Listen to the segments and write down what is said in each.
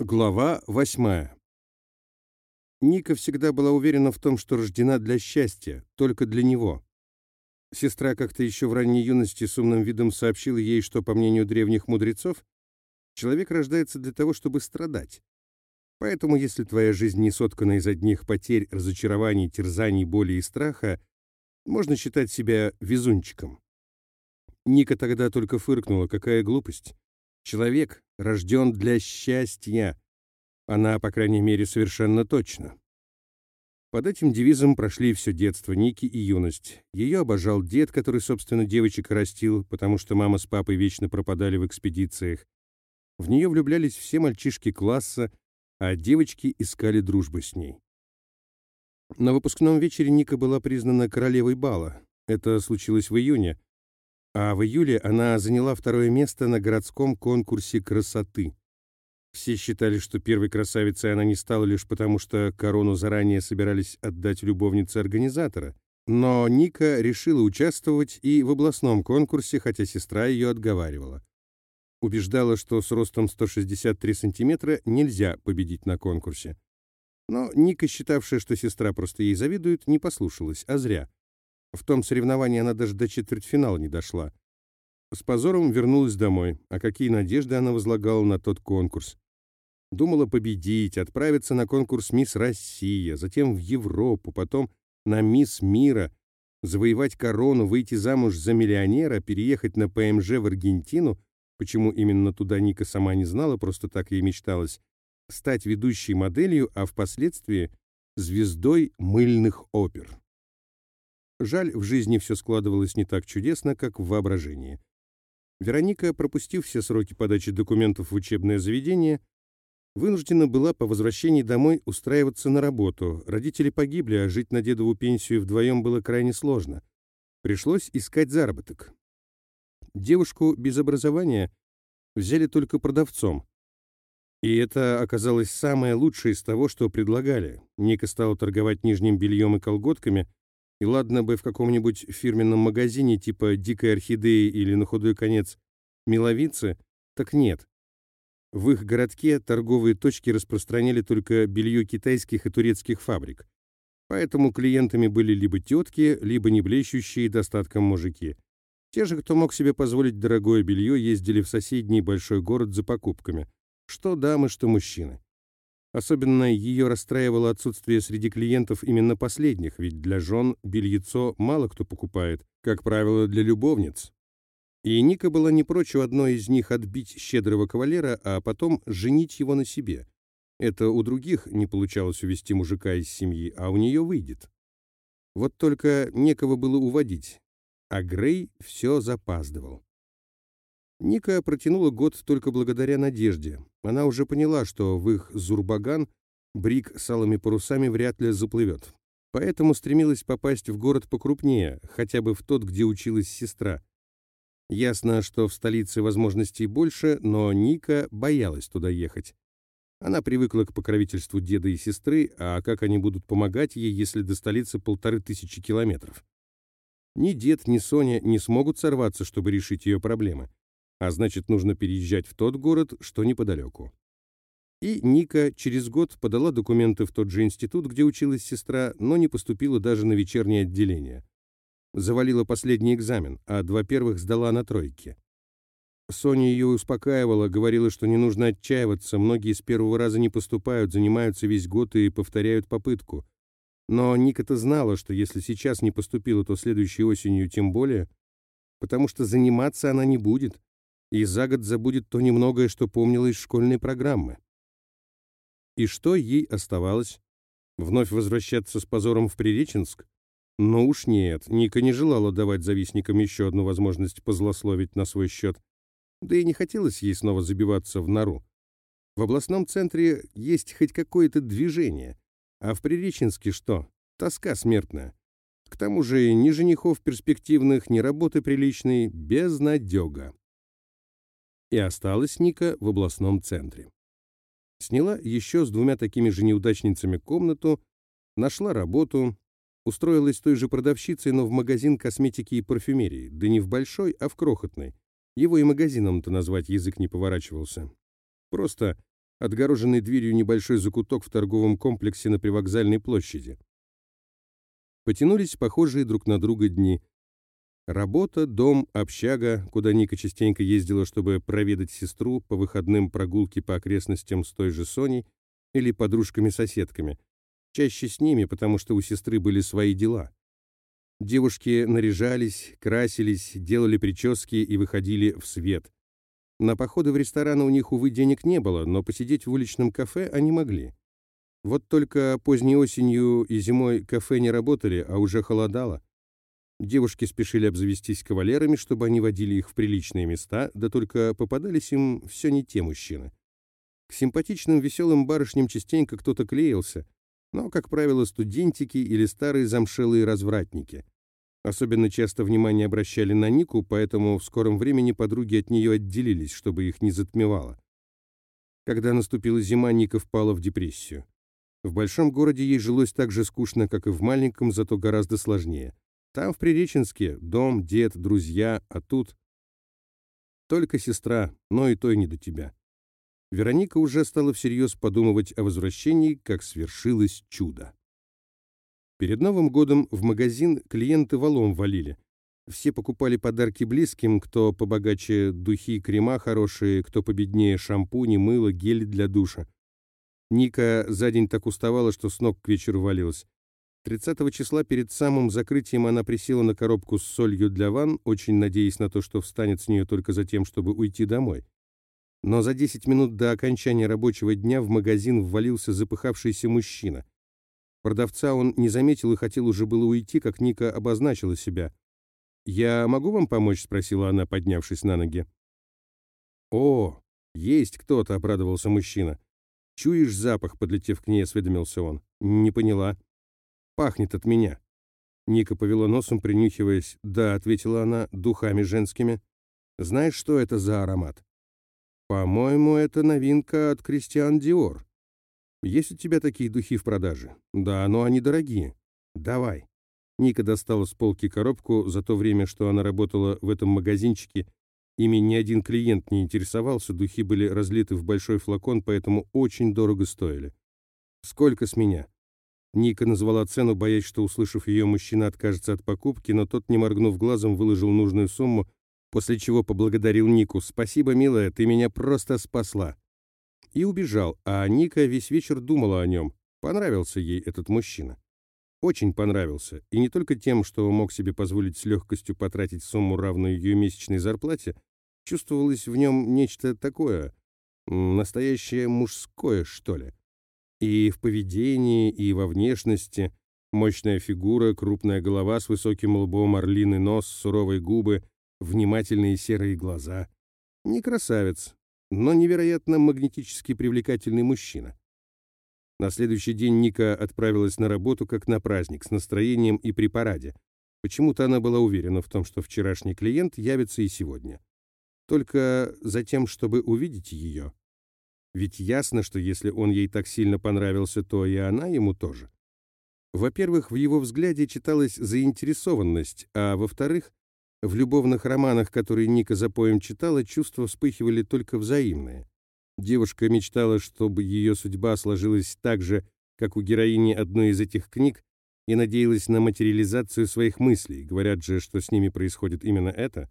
Глава восьмая. Ника всегда была уверена в том, что рождена для счастья, только для него. Сестра как-то еще в ранней юности с умным видом сообщила ей, что, по мнению древних мудрецов, человек рождается для того, чтобы страдать. Поэтому, если твоя жизнь не соткана из одних потерь, разочарований, терзаний, боли и страха, можно считать себя везунчиком. Ника тогда только фыркнула, какая глупость. Человек рожден для счастья. Она, по крайней мере, совершенно точно. Под этим девизом прошли все детство Ники и юность. Ее обожал дед, который, собственно, девочек растил, потому что мама с папой вечно пропадали в экспедициях. В нее влюблялись все мальчишки класса, а девочки искали дружбы с ней. На выпускном вечере Ника была признана королевой бала. Это случилось в июне, а в июле она заняла второе место на городском конкурсе красоты. Все считали, что первой красавицей она не стала лишь потому, что корону заранее собирались отдать любовнице организатора. Но Ника решила участвовать и в областном конкурсе, хотя сестра ее отговаривала. Убеждала, что с ростом 163 сантиметра нельзя победить на конкурсе. Но Ника, считавшая, что сестра просто ей завидует, не послушалась, а зря. В том соревновании она даже до четвертьфинала не дошла. С позором вернулась домой, а какие надежды она возлагала на тот конкурс. Думала победить, отправиться на конкурс «Мисс Россия», затем в Европу, потом на «Мисс Мира», завоевать корону, выйти замуж за миллионера, переехать на ПМЖ в Аргентину, почему именно туда Ника сама не знала, просто так ей мечталось, стать ведущей моделью, а впоследствии звездой мыльных опер. Жаль, в жизни все складывалось не так чудесно, как в воображении. Вероника, пропустив все сроки подачи документов в учебное заведение, вынуждена была по возвращении домой устраиваться на работу. Родители погибли, а жить на дедову пенсию вдвоем было крайне сложно. Пришлось искать заработок. Девушку без образования взяли только продавцом. И это оказалось самое лучшее из того, что предлагали. Ника стала торговать нижним бельем и колготками – и ладно бы в каком-нибудь фирменном магазине типа «Дикой орхидеи» или, на худой конец, «Миловицы», так нет. В их городке торговые точки распространяли только белье китайских и турецких фабрик. Поэтому клиентами были либо тетки, либо не блещущие достатком мужики. Те же, кто мог себе позволить дорогое белье, ездили в соседний большой город за покупками. Что дамы, что мужчины. Особенно ее расстраивало отсутствие среди клиентов именно последних, ведь для жен бельецо мало кто покупает, как правило, для любовниц. И Ника была не прочь у одной из них отбить щедрого кавалера, а потом женить его на себе. Это у других не получалось увести мужика из семьи, а у нее выйдет. Вот только некого было уводить, а Грей все запаздывал. Ника протянула год только благодаря надежде. Она уже поняла, что в их Зурбаган брик с алыми парусами вряд ли заплывет. Поэтому стремилась попасть в город покрупнее, хотя бы в тот, где училась сестра. Ясно, что в столице возможностей больше, но Ника боялась туда ехать. Она привыкла к покровительству деда и сестры, а как они будут помогать ей, если до столицы полторы тысячи километров? Ни дед, ни Соня не смогут сорваться, чтобы решить ее проблемы а значит, нужно переезжать в тот город, что неподалеку. И Ника через год подала документы в тот же институт, где училась сестра, но не поступила даже на вечернее отделение. Завалила последний экзамен, а два первых сдала на тройке. Соня ее успокаивала, говорила, что не нужно отчаиваться, многие с первого раза не поступают, занимаются весь год и повторяют попытку. Но Ника-то знала, что если сейчас не поступила, то следующей осенью тем более, потому что заниматься она не будет, и за год забудет то немногое, что помнила из школьной программы. И что ей оставалось? Вновь возвращаться с позором в Приреченск? Но уж нет, Ника не желала давать завистникам еще одну возможность позлословить на свой счет. Да и не хотелось ей снова забиваться в нору. В областном центре есть хоть какое-то движение, а в Приреченске что? Тоска смертная. К тому же ни женихов перспективных, ни работы приличной, безнадега и осталась Ника в областном центре. Сняла еще с двумя такими же неудачницами комнату, нашла работу, устроилась той же продавщицей, но в магазин косметики и парфюмерии, да не в большой, а в крохотной. Его и магазином-то назвать язык не поворачивался. Просто отгороженный дверью небольшой закуток в торговом комплексе на привокзальной площади. Потянулись похожие друг на друга дни. Работа, дом, общага, куда Ника частенько ездила, чтобы проведать сестру по выходным прогулки по окрестностям с той же Соней или подружками-соседками. Чаще с ними, потому что у сестры были свои дела. Девушки наряжались, красились, делали прически и выходили в свет. На походы в рестораны у них, увы, денег не было, но посидеть в уличном кафе они могли. Вот только поздней осенью и зимой кафе не работали, а уже холодало. Девушки спешили обзавестись кавалерами, чтобы они водили их в приличные места, да только попадались им все не те мужчины. К симпатичным веселым барышням частенько кто-то клеился, но, как правило, студентики или старые замшелые развратники. Особенно часто внимание обращали на Нику, поэтому в скором времени подруги от нее отделились, чтобы их не затмевало. Когда наступила зима, Ника впала в депрессию. В большом городе ей жилось так же скучно, как и в маленьком, зато гораздо сложнее. Там, в Приреченске, дом, дед, друзья, а тут... Только сестра, но и той не до тебя. Вероника уже стала всерьез подумывать о возвращении, как свершилось чудо. Перед Новым годом в магазин клиенты валом валили. Все покупали подарки близким, кто побогаче духи, крема хорошие, кто победнее шампуни, мыло, гель для душа. Ника за день так уставала, что с ног к вечеру валилась. 30 числа перед самым закрытием она присела на коробку с солью для ванн, очень надеясь на то, что встанет с нее только за тем, чтобы уйти домой. Но за 10 минут до окончания рабочего дня в магазин ввалился запыхавшийся мужчина. Продавца он не заметил и хотел уже было уйти, как Ника обозначила себя. «Я могу вам помочь?» — спросила она, поднявшись на ноги. «О, есть кто-то!» — обрадовался мужчина. «Чуешь запах?» — подлетев к ней, осведомился он. «Не поняла». «Пахнет от меня». Ника повела носом, принюхиваясь. «Да», — ответила она, — «духами женскими». «Знаешь, что это за аромат?» «По-моему, это новинка от Кристиан Диор». Есть у тебя такие духи в продаже? Да, но они дорогие. Давай. Ника достала с полки коробку за то время, что она работала в этом магазинчике. Ими ни один клиент не интересовался, духи были разлиты в большой флакон, поэтому очень дорого стоили. «Сколько с меня?» Ника назвала цену, боясь, что, услышав ее, мужчина откажется от покупки, но тот, не моргнув глазом, выложил нужную сумму, после чего поблагодарил Нику. «Спасибо, милая, ты меня просто спасла» и убежал, а Ника весь вечер думала о нем. Понравился ей этот мужчина. Очень понравился, и не только тем, что мог себе позволить с легкостью потратить сумму, равную ее месячной зарплате, чувствовалось в нем нечто такое, настоящее мужское, что ли. И в поведении, и во внешности, мощная фигура, крупная голова с высоким лбом, орлиный нос, суровые губы, внимательные серые глаза. Не красавец, но невероятно магнетически привлекательный мужчина. На следующий день Ника отправилась на работу как на праздник, с настроением и при параде. Почему-то она была уверена в том, что вчерашний клиент явится и сегодня. Только за тем, чтобы увидеть ее. Ведь ясно, что если он ей так сильно понравился, то и она ему тоже. Во-первых, в его взгляде читалась заинтересованность, а во-вторых, в любовных романах, которые Ника за поем читала, чувства вспыхивали только взаимные. Девушка мечтала, чтобы ее судьба сложилась так же, как у героини одной из этих книг, и надеялась на материализацию своих мыслей. Говорят же, что с ними происходит именно это.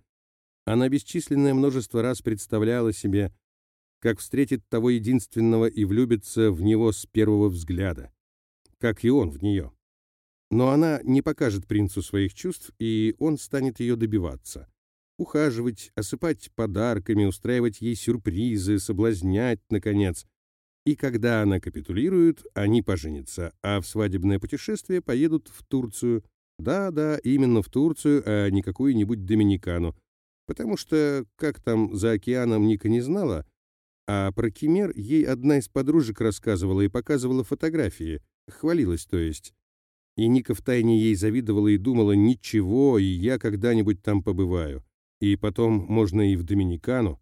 Она бесчисленное множество раз представляла себе, как встретит того единственного и влюбится в него с первого взгляда, как и он в нее. Но она не покажет принцу своих чувств, и он станет ее добиваться. Ухаживать, осыпать подарками, устраивать ей сюрпризы, соблазнять, наконец. И когда она капитулирует, они поженятся, а в свадебное путешествие поедут в Турцию. Да-да, именно в Турцию, а не какую-нибудь Доминикану. Потому что, как там за океаном Ника не знала, а про Кемер ей одна из подружек рассказывала и показывала фотографии, хвалилась, то есть. И Ника втайне ей завидовала и думала, ничего, и я когда-нибудь там побываю. И потом можно и в Доминикану.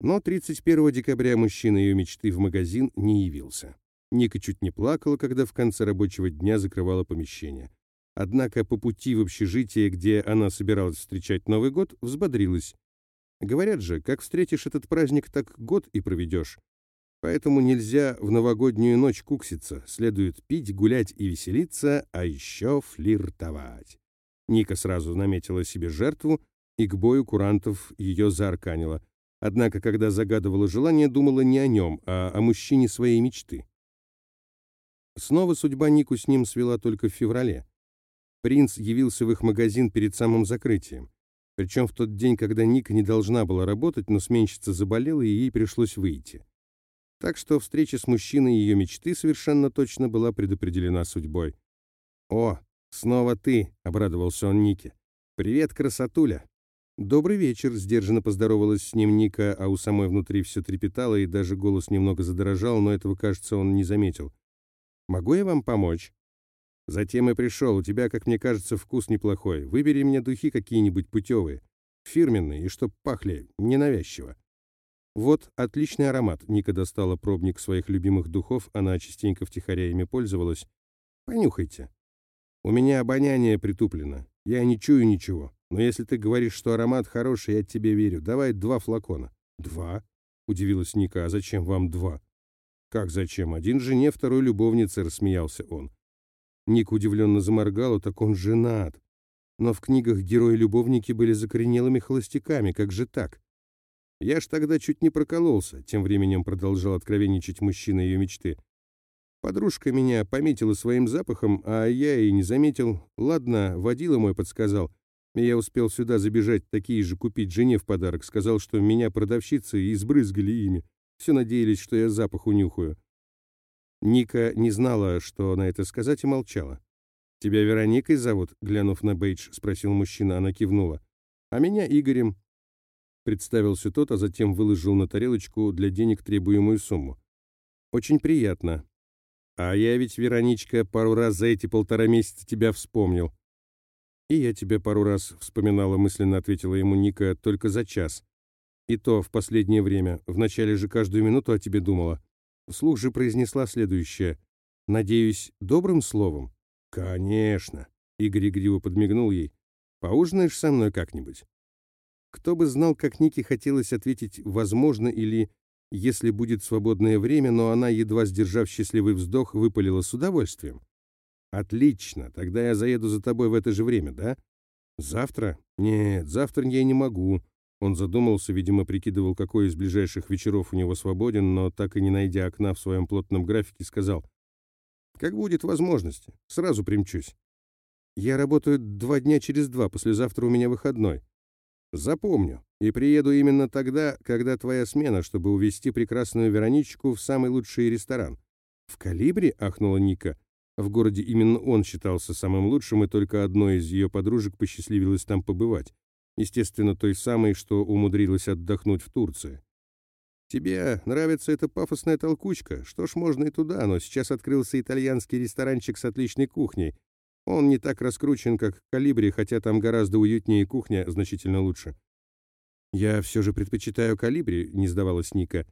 Но 31 декабря мужчина ее мечты в магазин не явился. Ника чуть не плакала, когда в конце рабочего дня закрывала помещение. Однако по пути в общежитие, где она собиралась встречать Новый год, взбодрилась. Говорят же, как встретишь этот праздник, так год и проведешь. Поэтому нельзя в новогоднюю ночь кукситься, следует пить, гулять и веселиться, а еще флиртовать. Ника сразу наметила себе жертву и к бою курантов ее заарканила. Однако, когда загадывала желание, думала не о нем, а о мужчине своей мечты. Снова судьба Нику с ним свела только в феврале. Принц явился в их магазин перед самым закрытием. Причем в тот день, когда Ника не должна была работать, но сменщица заболела, и ей пришлось выйти. Так что встреча с мужчиной ее мечты совершенно точно была предопределена судьбой. «О, снова ты!» — обрадовался он Нике. «Привет, красотуля!» «Добрый вечер», — сдержанно поздоровалась с ним Ника, а у самой внутри все трепетало, и даже голос немного задрожал, но этого, кажется, он не заметил. «Могу я вам помочь?» «Затем и пришел. У тебя, как мне кажется, вкус неплохой. Выбери мне духи какие-нибудь путевые, фирменные, и чтоб пахли ненавязчиво». Вот отличный аромат. Ника достала пробник своих любимых духов, она частенько втихаря ими пользовалась. Понюхайте. У меня обоняние притуплено. Я не чую ничего. Но если ты говоришь, что аромат хороший, я тебе верю. Давай два флакона. Два? Удивилась Ника. А зачем вам два? Как зачем? Один жене, второй любовнице, рассмеялся он. Ника удивленно заморгала, так он женат. Но в книгах герои-любовники были закоренелыми холостяками, как же так? Я ж тогда чуть не прокололся, тем временем продолжал откровенничать мужчина ее мечты. Подружка меня пометила своим запахом, а я и не заметил. Ладно, водила мой подсказал. Я успел сюда забежать, такие же купить жене в подарок. Сказал, что меня продавщицы избрызгали ими. Все надеялись, что я запах унюхаю. Ника не знала, что на это сказать, и молчала. «Тебя Вероникой зовут?» — глянув на Бейдж, спросил мужчина. Она кивнула. «А меня Игорем. Представился тот, а затем выложил на тарелочку для денег требуемую сумму. «Очень приятно. А я ведь, Вероничка, пару раз за эти полтора месяца тебя вспомнил». «И я тебя пару раз вспоминала», — мысленно ответила ему Ника, — «только за час. И то в последнее время. Вначале же каждую минуту о тебе думала. Вслух же произнесла следующее. «Надеюсь, добрым словом?» «Конечно», — Игорь игриво подмигнул ей. «Поужинаешь со мной как-нибудь?» Кто бы знал, как Нике хотелось ответить «возможно» или «если будет свободное время», но она, едва сдержав счастливый вздох, выпалила с удовольствием. «Отлично, тогда я заеду за тобой в это же время, да?» «Завтра? Нет, завтра я не могу». Он задумался, видимо, прикидывал, какой из ближайших вечеров у него свободен, но так и не найдя окна в своем плотном графике, сказал, «Как будет возможность, сразу примчусь. Я работаю два дня через два, послезавтра у меня выходной. Запомню. И приеду именно тогда, когда твоя смена, чтобы увезти прекрасную Вероничку в самый лучший ресторан. В Калибре, ахнула Ника. В городе именно он считался самым лучшим, и только одной из ее подружек посчастливилось там побывать. Естественно, той самой, что умудрилась отдохнуть в Турции. Тебе нравится эта пафосная толкучка? Что ж, можно и туда, но сейчас открылся итальянский ресторанчик с отличной кухней. Он не так раскручен, как Калибри, хотя там гораздо уютнее и кухня значительно лучше. «Я все же предпочитаю Калибри», — не сдавалась Ника.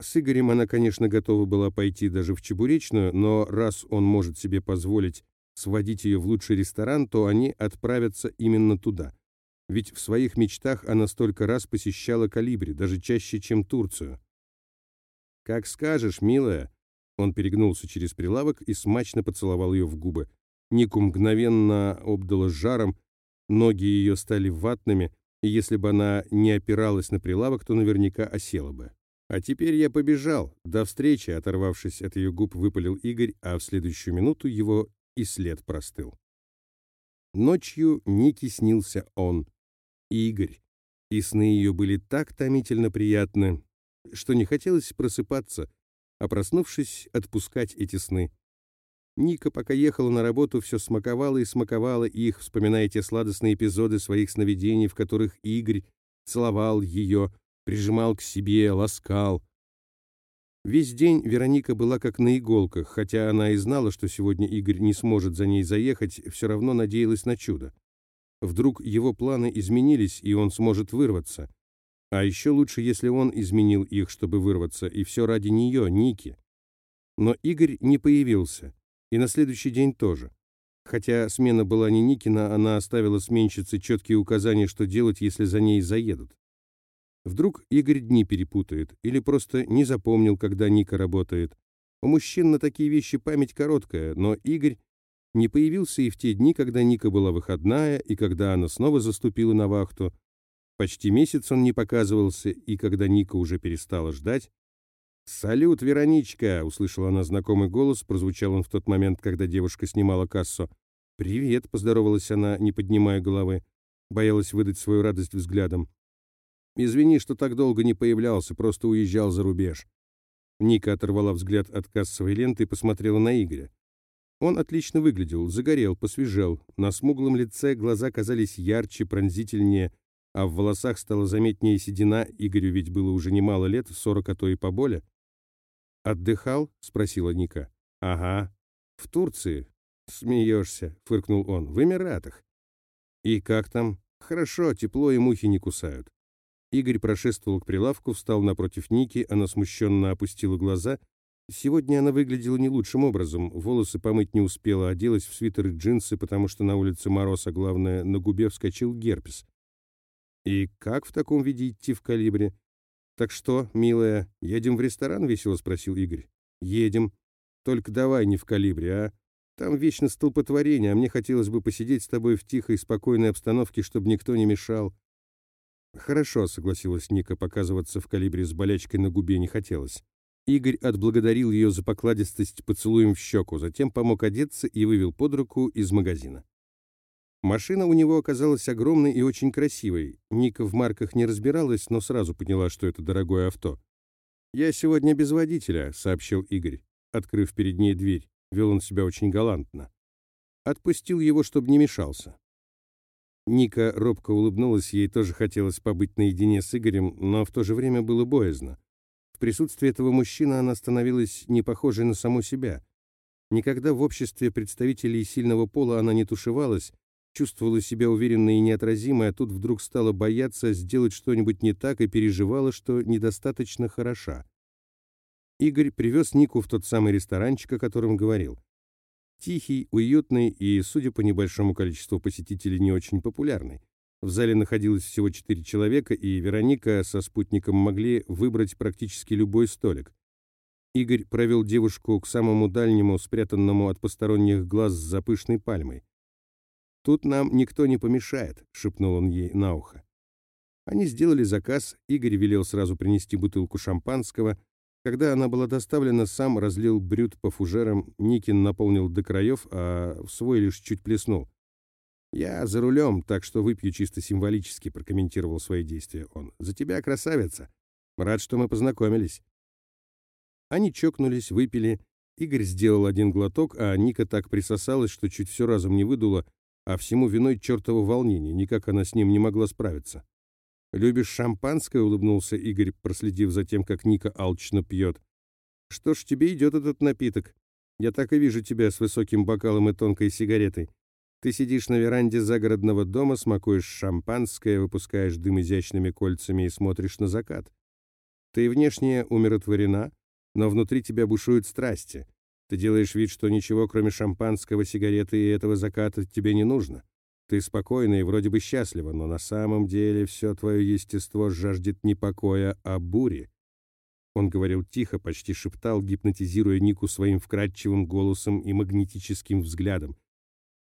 С Игорем она, конечно, готова была пойти даже в Чебуречную, но раз он может себе позволить сводить ее в лучший ресторан, то они отправятся именно туда. Ведь в своих мечтах она столько раз посещала Калибри, даже чаще, чем Турцию. «Как скажешь, милая», — он перегнулся через прилавок и смачно поцеловал ее в губы. Нику мгновенно обдало жаром, ноги ее стали ватными, и если бы она не опиралась на прилавок, то наверняка осела бы. «А теперь я побежал. До встречи!» Оторвавшись от ее губ, выпалил Игорь, а в следующую минуту его и след простыл. Ночью Нике снился он, Игорь, и сны ее были так томительно приятны, что не хотелось просыпаться, а проснувшись, отпускать эти сны. Ника, пока ехала на работу, все смаковала и смаковала их, вспоминая те сладостные эпизоды своих сновидений, в которых Игорь целовал ее, прижимал к себе, ласкал. Весь день Вероника была как на иголках, хотя она и знала, что сегодня Игорь не сможет за ней заехать, все равно надеялась на чудо. Вдруг его планы изменились, и он сможет вырваться. А еще лучше, если он изменил их, чтобы вырваться, и все ради нее, Ники. Но Игорь не появился. И на следующий день тоже. Хотя смена была не Никина, она оставила сменщице четкие указания, что делать, если за ней заедут. Вдруг Игорь дни перепутает или просто не запомнил, когда Ника работает. У мужчин на такие вещи память короткая, но Игорь не появился и в те дни, когда Ника была выходная, и когда она снова заступила на вахту. Почти месяц он не показывался, и когда Ника уже перестала ждать... «Салют, Вероничка!» — услышала она знакомый голос, прозвучал он в тот момент, когда девушка снимала кассу. «Привет!» — поздоровалась она, не поднимая головы. Боялась выдать свою радость взглядом. «Извини, что так долго не появлялся, просто уезжал за рубеж». Ника оторвала взгляд от кассовой ленты и посмотрела на Игоря. Он отлично выглядел, загорел, посвежел. На смуглом лице глаза казались ярче, пронзительнее, а в волосах стало заметнее седина, Игорю ведь было уже немало лет, сорок, а то и поболе. «Отдыхал?» — спросила Ника. «Ага. В Турции?» «Смеешься», — фыркнул он. «В Эмиратах». «И как там?» «Хорошо, тепло и мухи не кусают». Игорь прошествовал к прилавку, встал напротив Ники, она смущенно опустила глаза. Сегодня она выглядела не лучшим образом, волосы помыть не успела, оделась в свитер и джинсы, потому что на улице мороз, а главное, на губе вскочил герпес. «И как в таком виде идти в калибре?» «Так что, милая, едем в ресторан?» — весело спросил Игорь. «Едем. Только давай не в калибре, а? Там вечно столпотворение, а мне хотелось бы посидеть с тобой в тихой, спокойной обстановке, чтобы никто не мешал». «Хорошо», — согласилась Ника, показываться в калибре с болячкой на губе не хотелось. Игорь отблагодарил ее за покладистость поцелуем в щеку, затем помог одеться и вывел под руку из магазина. Машина у него оказалась огромной и очень красивой. Ника в марках не разбиралась, но сразу поняла, что это дорогое авто. «Я сегодня без водителя», — сообщил Игорь, открыв перед ней дверь. Вел он себя очень галантно. Отпустил его, чтобы не мешался. Ника робко улыбнулась, ей тоже хотелось побыть наедине с Игорем, но в то же время было боязно. Присутствии этого мужчины она становилась не похожей на саму себя. Никогда в обществе представителей сильного пола она не тушевалась, чувствовала себя уверенной и неотразимой, а тут вдруг стала бояться сделать что-нибудь не так и переживала, что недостаточно хороша. Игорь привез Нику в тот самый ресторанчик, о котором говорил. Тихий, уютный и, судя по небольшому количеству посетителей, не очень популярный. В зале находилось всего четыре человека, и Вероника со спутником могли выбрать практически любой столик. Игорь провел девушку к самому дальнему, спрятанному от посторонних глаз за пышной пальмой. «Тут нам никто не помешает», — шепнул он ей на ухо. Они сделали заказ, Игорь велел сразу принести бутылку шампанского. Когда она была доставлена, сам разлил брют по фужерам, Никин наполнил до краев, а в свой лишь чуть плеснул. «Я за рулем, так что выпью чисто символически», — прокомментировал свои действия он. «За тебя, красавица! Рад, что мы познакомились». Они чокнулись, выпили. Игорь сделал один глоток, а Ника так присосалась, что чуть все разом не выдуло, а всему виной чертово волнение, никак она с ним не могла справиться. «Любишь шампанское?» — улыбнулся Игорь, проследив за тем, как Ника алчно пьет. «Что ж, тебе идет этот напиток. Я так и вижу тебя с высоким бокалом и тонкой сигаретой. Ты сидишь на веранде загородного дома, смакуешь шампанское, выпускаешь дым изящными кольцами и смотришь на закат. Ты внешне умиротворена, но внутри тебя бушуют страсти. Ты делаешь вид, что ничего, кроме шампанского, сигареты и этого заката тебе не нужно. Ты спокойна и вроде бы счастлива, но на самом деле все твое естество жаждет не покоя, а бури. Он говорил тихо, почти шептал, гипнотизируя Нику своим вкрадчивым голосом и магнетическим взглядом.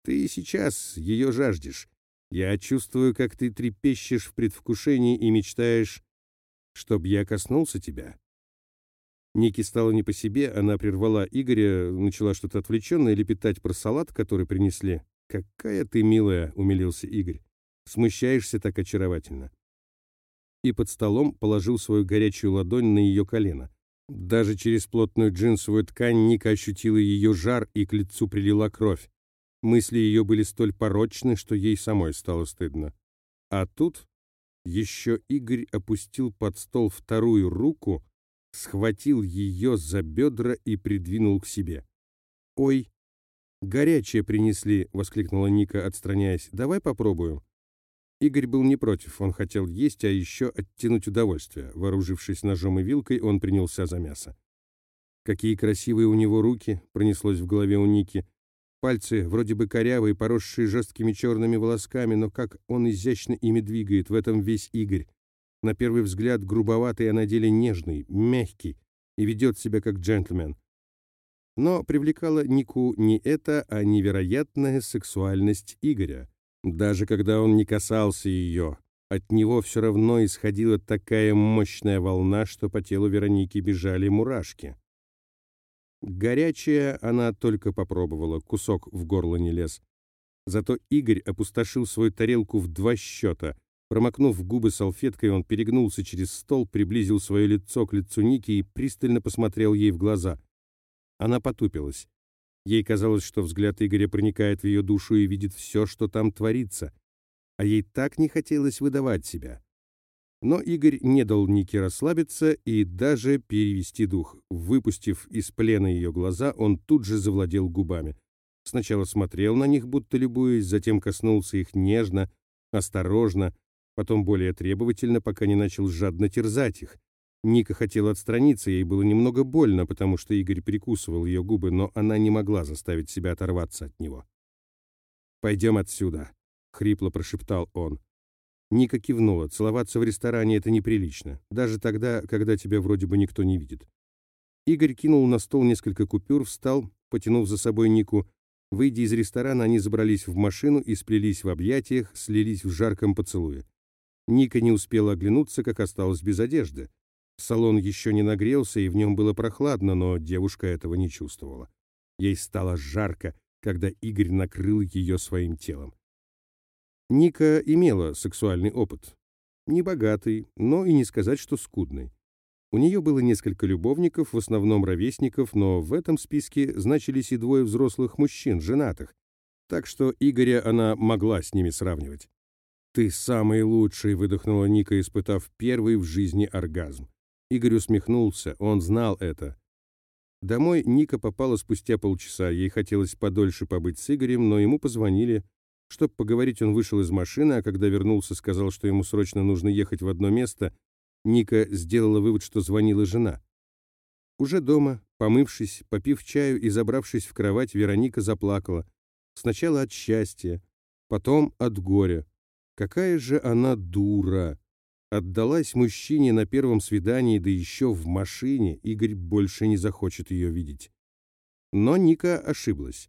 «Ты сейчас ее жаждешь. Я чувствую, как ты трепещешь в предвкушении и мечтаешь, чтоб я коснулся тебя. Ники стало не по себе, она прервала Игоря, начала что-то отвлеченное лепетать про салат, который принесли. «Какая ты милая!» — умилился Игорь. «Смущаешься так очаровательно». И под столом положил свою горячую ладонь на ее колено. Даже через плотную джинсовую ткань Ника ощутила ее жар, и к лицу прилила кровь. Мысли ее были столь порочны, что ей самой стало стыдно. А тут еще Игорь опустил под стол вторую руку, схватил ее за бедра и придвинул к себе. «Ой, горячее принесли!» — воскликнула Ника, отстраняясь. «Давай попробуем». Игорь был не против, он хотел есть, а еще оттянуть удовольствие. Вооружившись ножом и вилкой, он принялся за мясо. «Какие красивые у него руки!» — пронеслось в голове у Ники. Пальцы вроде бы корявые, поросшие жесткими черными волосками, но как он изящно ими двигает, в этом весь Игорь. На первый взгляд грубоватый, а на деле нежный, мягкий и ведет себя как джентльмен. Но привлекала Нику не это, а невероятная сексуальность Игоря. Даже когда он не касался ее, от него все равно исходила такая мощная волна, что по телу Вероники бежали мурашки. Горячая она только попробовала, кусок в горло не лез. Зато Игорь опустошил свою тарелку в два счета. Промокнув губы салфеткой, он перегнулся через стол, приблизил свое лицо к лицу Ники и пристально посмотрел ей в глаза. Она потупилась. Ей казалось, что взгляд Игоря проникает в ее душу и видит все, что там творится. А ей так не хотелось выдавать себя. Но Игорь не дал Нике расслабиться и даже перевести дух. Выпустив из плена ее глаза, он тут же завладел губами. Сначала смотрел на них, будто любуясь, затем коснулся их нежно, осторожно, потом более требовательно, пока не начал жадно терзать их. Ника хотела отстраниться, ей было немного больно, потому что Игорь прикусывал ее губы, но она не могла заставить себя оторваться от него. «Пойдем отсюда», — хрипло прошептал он. Ника кивнула. Целоваться в ресторане — это неприлично, даже тогда, когда тебя вроде бы никто не видит. Игорь кинул на стол несколько купюр, встал, потянув за собой Нику. Выйдя из ресторана, они забрались в машину и сплелись в объятиях, слились в жарком поцелуе. Ника не успела оглянуться, как осталась без одежды. Салон еще не нагрелся, и в нем было прохладно, но девушка этого не чувствовала. Ей стало жарко, когда Игорь накрыл ее своим телом. Ника имела сексуальный опыт. Небогатый, но и не сказать, что скудный. У нее было несколько любовников, в основном ровесников, но в этом списке значились и двое взрослых мужчин, женатых. Так что Игоря она могла с ними сравнивать. «Ты самый лучший», — выдохнула Ника, испытав первый в жизни оргазм. Игорь усмехнулся, он знал это. Домой Ника попала спустя полчаса, ей хотелось подольше побыть с Игорем, но ему позвонили. Чтобы поговорить, он вышел из машины, а когда вернулся, сказал, что ему срочно нужно ехать в одно место. Ника сделала вывод, что звонила жена. Уже дома, помывшись, попив чаю и забравшись в кровать, Вероника заплакала. Сначала от счастья, потом от горя. Какая же она дура! Отдалась мужчине на первом свидании, да еще в машине, Игорь больше не захочет ее видеть. Но Ника ошиблась.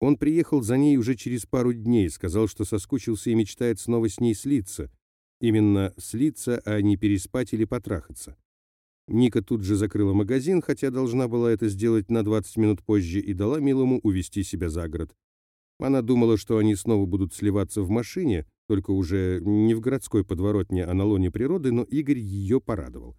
Он приехал за ней уже через пару дней, сказал, что соскучился и мечтает снова с ней слиться. Именно слиться, а не переспать или потрахаться. Ника тут же закрыла магазин, хотя должна была это сделать на 20 минут позже, и дала милому увести себя за город. Она думала, что они снова будут сливаться в машине, только уже не в городской подворотне, а на лоне природы, но Игорь ее порадовал.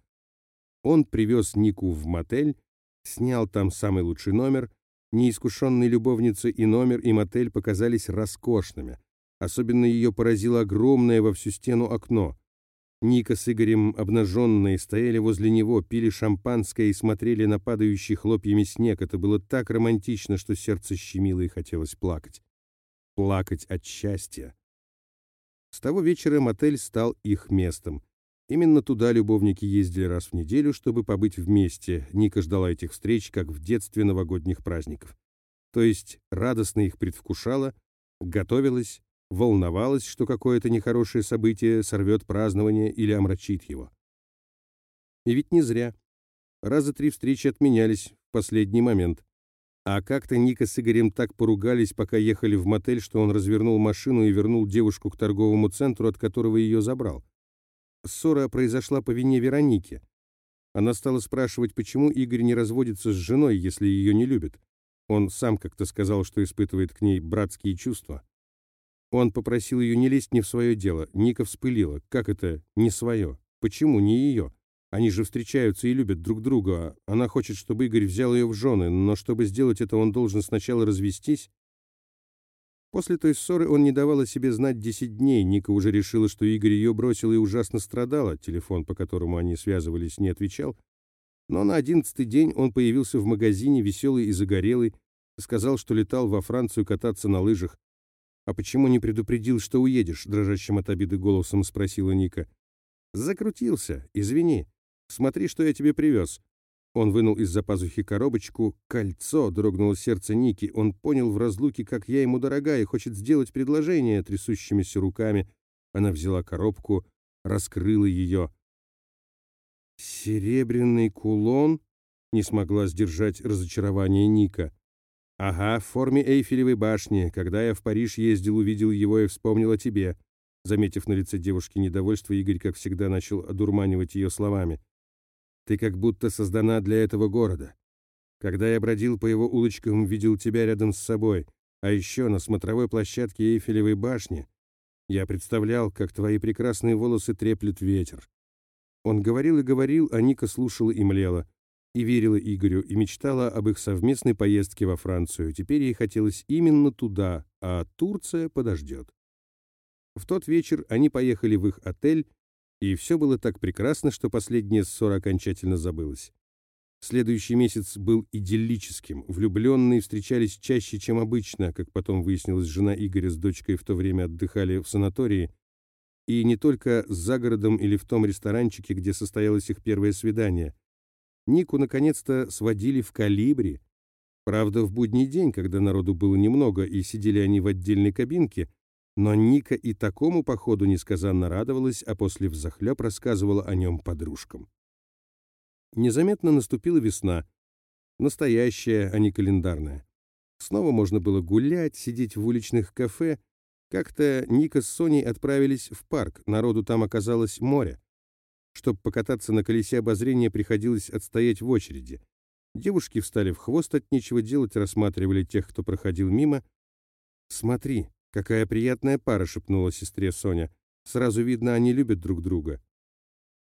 Он привез Нику в мотель, снял там самый лучший номер. Неискушенной любовнице и номер, и мотель показались роскошными. Особенно ее поразило огромное во всю стену окно. Ника с Игорем, обнаженные, стояли возле него, пили шампанское и смотрели на падающий хлопьями снег. Это было так романтично, что сердце щемило и хотелось плакать. Плакать от счастья. С того вечера мотель стал их местом. Именно туда любовники ездили раз в неделю, чтобы побыть вместе. Ника ждала этих встреч, как в детстве новогодних праздников. То есть радостно их предвкушала, готовилась, волновалась, что какое-то нехорошее событие сорвет празднование или омрачит его. И ведь не зря. Раза три встречи отменялись в последний момент. А как-то Ника с Игорем так поругались, пока ехали в мотель, что он развернул машину и вернул девушку к торговому центру, от которого ее забрал. Ссора произошла по вине Вероники. Она стала спрашивать, почему Игорь не разводится с женой, если ее не любит. Он сам как-то сказал, что испытывает к ней братские чувства. Он попросил ее не лезть не в свое дело. Ника вспылила. Как это «не свое»? Почему не ее? Они же встречаются и любят друг друга. Она хочет, чтобы Игорь взял ее в жены, но чтобы сделать это, он должен сначала развестись. После той ссоры он не давал о себе знать десять дней. Ника уже решила, что Игорь ее бросил и ужасно страдала. Телефон, по которому они связывались, не отвечал. Но на одиннадцатый день он появился в магазине, веселый и загорелый, сказал, что летал во Францию кататься на лыжах. «А почему не предупредил, что уедешь?» — дрожащим от обиды голосом спросила Ника. «Закрутился. Извини. Смотри, что я тебе привез». Он вынул из-за пазухи коробочку. «Кольцо!» — дрогнуло сердце Ники. Он понял в разлуке, как я ему дорога, и хочет сделать предложение трясущимися руками. Она взяла коробку, раскрыла ее. «Серебряный кулон?» — не смогла сдержать разочарование Ника. «Ага, в форме Эйфелевой башни. Когда я в Париж ездил, увидел его и вспомнил о тебе». Заметив на лице девушки недовольство, Игорь, как всегда, начал одурманивать ее словами. «Ты как будто создана для этого города. Когда я бродил по его улочкам, видел тебя рядом с собой, а еще на смотровой площадке Эйфелевой башни я представлял, как твои прекрасные волосы треплет ветер. Он говорил и говорил, а Ника слушала и млела, и верила Игорю, и мечтала об их совместной поездке во Францию. Теперь ей хотелось именно туда, а Турция подождет. В тот вечер они поехали в их отель, и все было так прекрасно, что последняя ссора окончательно забылась. Следующий месяц был идиллическим. Влюбленные встречались чаще, чем обычно, как потом выяснилось, жена Игоря с дочкой в то время отдыхали в санатории. И не только за городом или в том ресторанчике, где состоялось их первое свидание. Нику наконец-то сводили в калибре. Правда, в будний день, когда народу было немного, и сидели они в отдельной кабинке, но Ника и такому походу несказанно радовалась, а после взахлеб рассказывала о нем подружкам. Незаметно наступила весна. Настоящая, а не календарная. Снова можно было гулять, сидеть в уличных кафе. Как-то Ника с Соней отправились в парк, народу там оказалось море. Чтобы покататься на колесе обозрения, приходилось отстоять в очереди. Девушки встали в хвост от нечего делать, рассматривали тех, кто проходил мимо. «Смотри, какая приятная пара», — шепнула сестре Соня. «Сразу видно, они любят друг друга».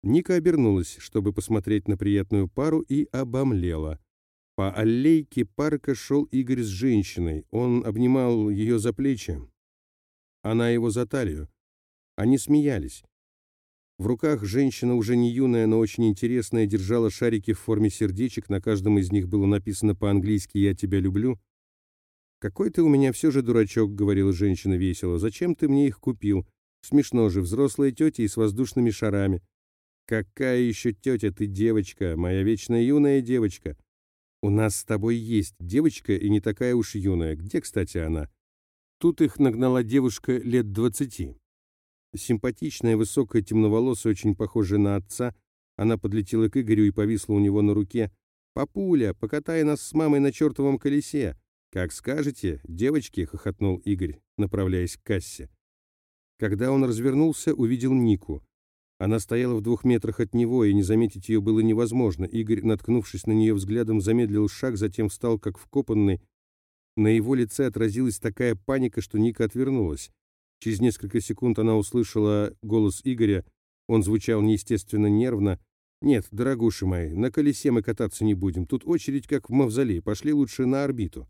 Ника обернулась, чтобы посмотреть на приятную пару, и обомлела. По аллейке парка шел Игорь с женщиной. Он обнимал ее за плечи. Она его за талию. Они смеялись. В руках женщина, уже не юная, но очень интересная, держала шарики в форме сердечек, на каждом из них было написано по-английски «Я тебя люблю». «Какой ты у меня все же дурачок», — говорила женщина весело. «Зачем ты мне их купил? Смешно же, взрослая тетя и с воздушными шарами». «Какая еще тетя ты, девочка, моя вечно юная девочка?» «У нас с тобой есть девочка и не такая уж юная. Где, кстати, она?» Тут их нагнала девушка лет двадцати. Симпатичная, высокая, темноволосая, очень похожая на отца. Она подлетела к Игорю и повисла у него на руке. «Папуля, покатай нас с мамой на чертовом колесе!» «Как скажете, девочки!» — хохотнул Игорь, направляясь к кассе. Когда он развернулся, увидел Нику. Она стояла в двух метрах от него, и не заметить ее было невозможно. Игорь, наткнувшись на нее взглядом, замедлил шаг, затем встал как вкопанный. На его лице отразилась такая паника, что Ника отвернулась. Через несколько секунд она услышала голос Игоря. Он звучал неестественно нервно. «Нет, дорогуши мои, на колесе мы кататься не будем. Тут очередь как в мавзолей. Пошли лучше на орбиту».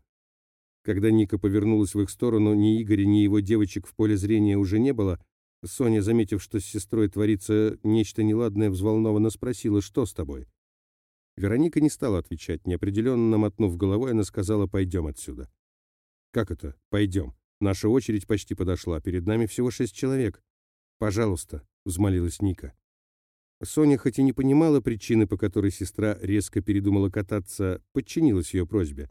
Когда Ника повернулась в их сторону, ни Игоря, ни его девочек в поле зрения уже не было, Соня, заметив, что с сестрой творится нечто неладное, взволнованно спросила, что с тобой? Вероника не стала отвечать. Неопределенно мотнув головой, она сказала, пойдем отсюда. «Как это? Пойдем. Наша очередь почти подошла. Перед нами всего шесть человек. Пожалуйста», — взмолилась Ника. Соня, хоть и не понимала причины, по которой сестра резко передумала кататься, подчинилась ее просьбе.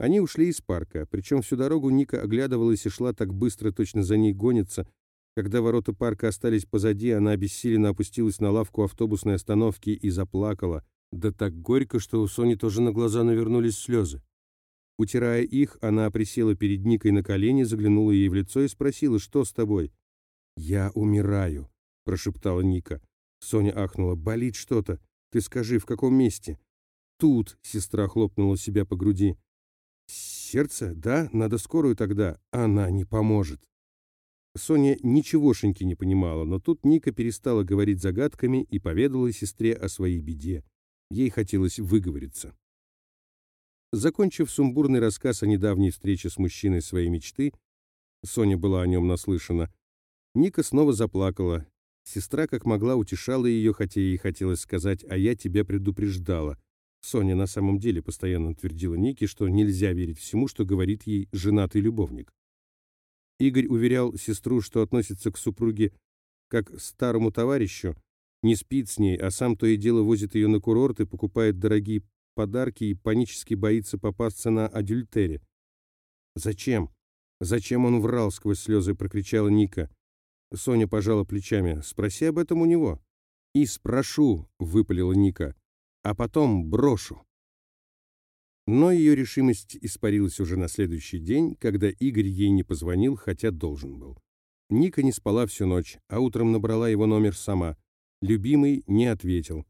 Они ушли из парка, причем всю дорогу Ника оглядывалась и шла так быстро, точно за ней гонится, когда ворота парка остались позади, она обессиленно опустилась на лавку автобусной остановки и заплакала. Да так горько, что у Сони тоже на глаза навернулись слезы. Утирая их, она присела перед Никой на колени, заглянула ей в лицо и спросила, что с тобой? «Я умираю», — прошептала Ника. Соня ахнула. «Болит что-то. Ты скажи, в каком месте?» «Тут», — сестра хлопнула себя по груди. «Сердце? Да, надо скорую тогда. Она не поможет». Соня ничегошеньки не понимала, но тут Ника перестала говорить загадками и поведала сестре о своей беде. Ей хотелось выговориться. Закончив сумбурный рассказ о недавней встрече с мужчиной своей мечты, Соня была о нем наслышана, Ника снова заплакала. Сестра как могла утешала ее, хотя ей хотелось сказать «а я тебя предупреждала». Соня на самом деле постоянно твердила Нике, что нельзя верить всему, что говорит ей женатый любовник. Игорь уверял сестру, что относится к супруге как к старому товарищу, не спит с ней, а сам то и дело возит ее на курорт и покупает дорогие подарки и панически боится попасться на адюльтере. «Зачем? Зачем он врал?» — сквозь слезы прокричала Ника. Соня пожала плечами. «Спроси об этом у него». «И спрошу», — выпалила Ника, — «а потом брошу». Но ее решимость испарилась уже на следующий день, когда Игорь ей не позвонил, хотя должен был. Ника не спала всю ночь, а утром набрала его номер сама. Любимый не ответил.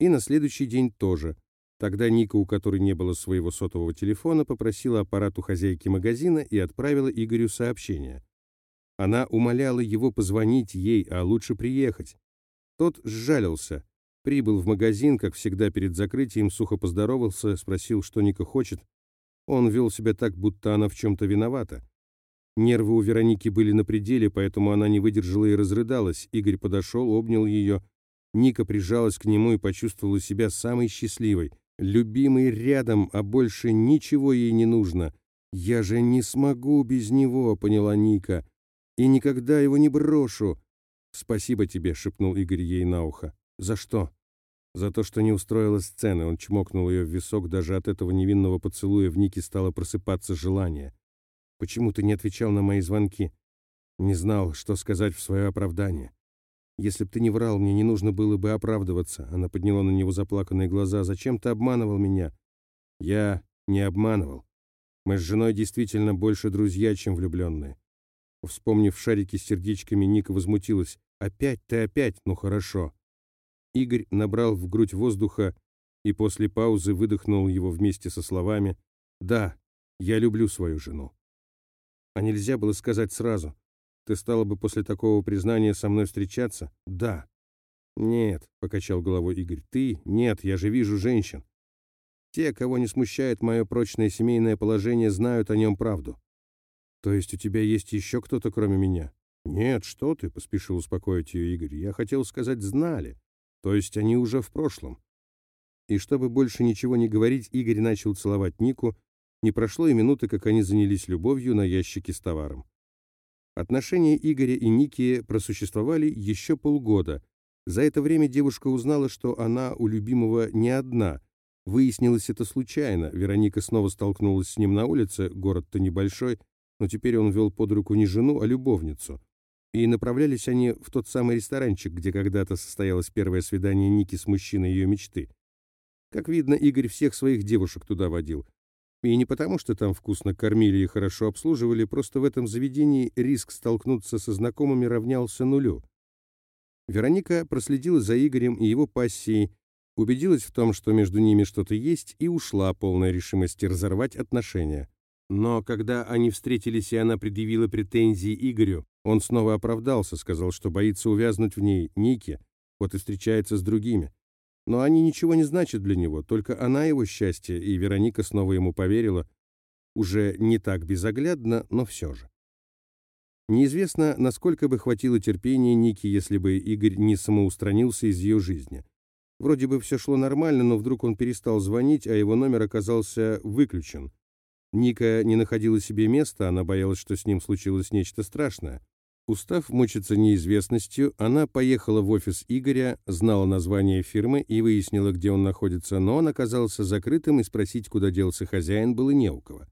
И на следующий день тоже. Тогда Ника, у которой не было своего сотового телефона, попросила аппарат у хозяйки магазина и отправила Игорю сообщение. Она умоляла его позвонить ей, а лучше приехать. Тот сжалился. Прибыл в магазин, как всегда перед закрытием, сухо поздоровался, спросил, что Ника хочет. Он вел себя так, будто она в чем-то виновата. Нервы у Вероники были на пределе, поэтому она не выдержала и разрыдалась. Игорь подошел, обнял ее. Ника прижалась к нему и почувствовала себя самой счастливой. Любимый рядом, а больше ничего ей не нужно. «Я же не смогу без него», — поняла Ника. «И никогда его не брошу». «Спасибо тебе», — шепнул Игорь ей на ухо. «За что?» «За то, что не устроила сцены». Он чмокнул ее в висок. Даже от этого невинного поцелуя в Нике стало просыпаться желание. Почему ты не отвечал на мои звонки? Не знал, что сказать в свое оправдание. Если б ты не врал, мне не нужно было бы оправдываться. Она подняла на него заплаканные глаза. Зачем ты обманывал меня? Я не обманывал. Мы с женой действительно больше друзья, чем влюбленные. Вспомнив шарики с сердечками, Ника возмутилась. «Опять ты опять? Ну хорошо». Игорь набрал в грудь воздуха и после паузы выдохнул его вместе со словами «Да, я люблю свою жену». А нельзя было сказать сразу. Ты стала бы после такого признания со мной встречаться? Да. Нет, покачал головой Игорь. Ты? Нет, я же вижу женщин. Те, кого не смущает мое прочное семейное положение, знают о нем правду. То есть у тебя есть еще кто-то, кроме меня? Нет, что ты, поспешил успокоить ее Игорь. Я хотел сказать, знали. То есть они уже в прошлом. И чтобы больше ничего не говорить, Игорь начал целовать Нику, не прошло и минуты, как они занялись любовью на ящике с товаром. Отношения Игоря и Ники просуществовали еще полгода. За это время девушка узнала, что она у любимого не одна. Выяснилось это случайно. Вероника снова столкнулась с ним на улице, город-то небольшой, но теперь он вел под руку не жену, а любовницу. И направлялись они в тот самый ресторанчик, где когда-то состоялось первое свидание Ники с мужчиной ее мечты. Как видно, Игорь всех своих девушек туда водил. И не потому, что там вкусно кормили и хорошо обслуживали, просто в этом заведении риск столкнуться со знакомыми равнялся нулю. Вероника проследила за Игорем и его пассией, убедилась в том, что между ними что-то есть, и ушла полной решимости разорвать отношения. Но когда они встретились, и она предъявила претензии Игорю, он снова оправдался, сказал, что боится увязнуть в ней, Нике, вот и встречается с другими. Но они ничего не значат для него, только она его счастье, и Вероника снова ему поверила, уже не так безоглядно, но все же. Неизвестно, насколько бы хватило терпения Ники, если бы Игорь не самоустранился из ее жизни. Вроде бы все шло нормально, но вдруг он перестал звонить, а его номер оказался выключен. Ника не находила себе места, она боялась, что с ним случилось нечто страшное. Устав мучиться неизвестностью, она поехала в офис Игоря, знала название фирмы и выяснила, где он находится, но он оказался закрытым, и спросить, куда делся хозяин, было не у кого.